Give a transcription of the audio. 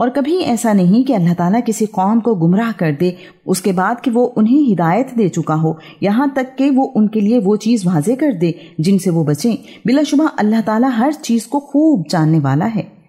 और कभी ऐसा नहीं कि अल्लाह ताला किसी कौम को गुमराह कर दे, उसके बाद कि वो उन्हें हिदायत दे चुका हो। यहाँ तक कि वो उनके लिए वो चीज़ वाजे कर दे जिनसे वो बचें। बिलाशुबा अल्लाह ताला हर चीज़ को खूब जानने वाला है।